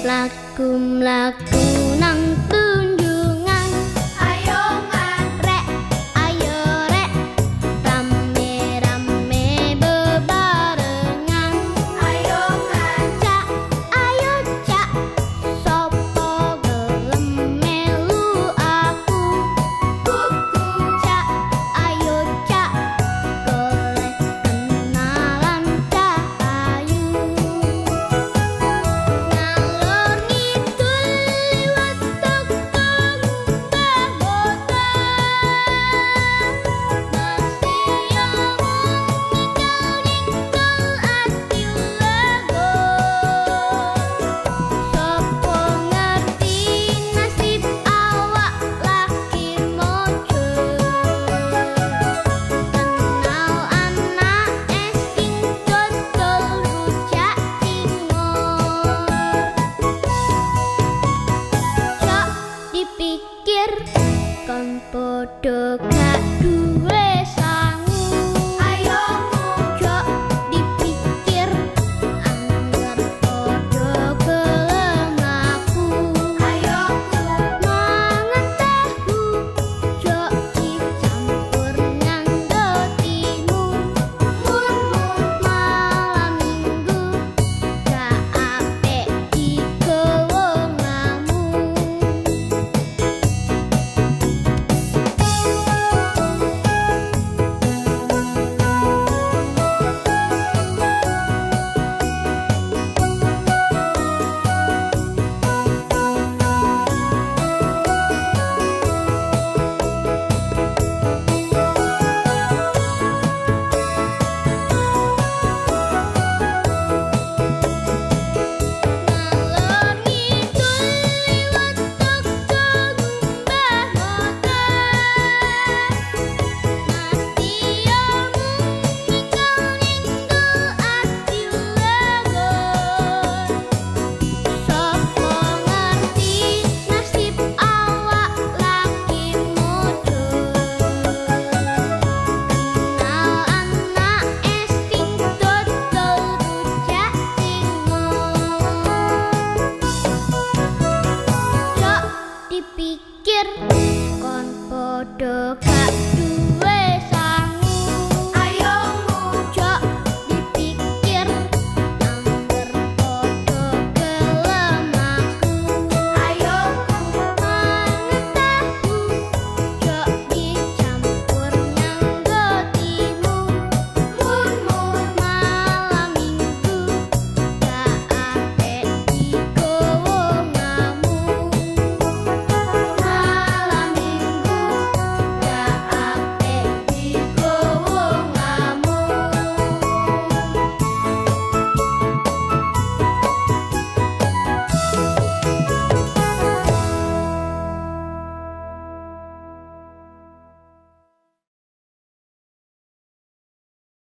mlaku nang untuk